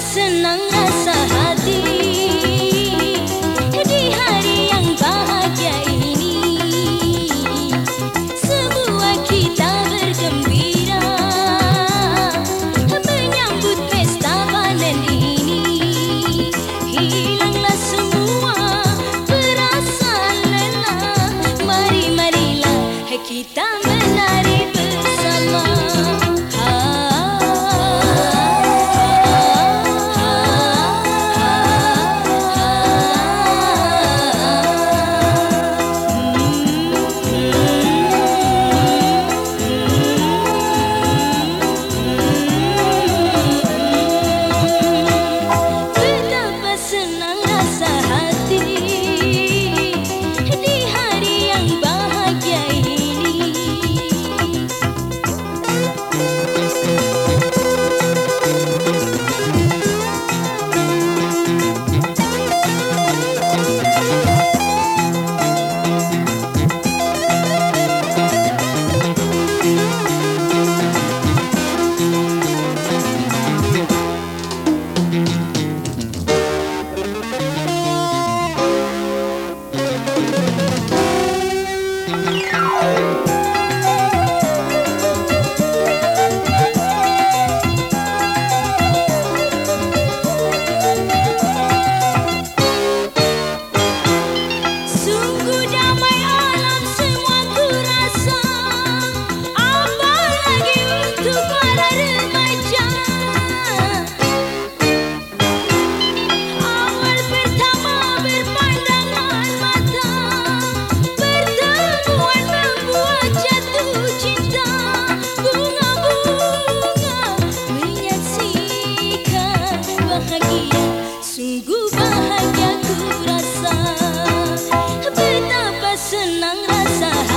是能。Sungguh senang rasa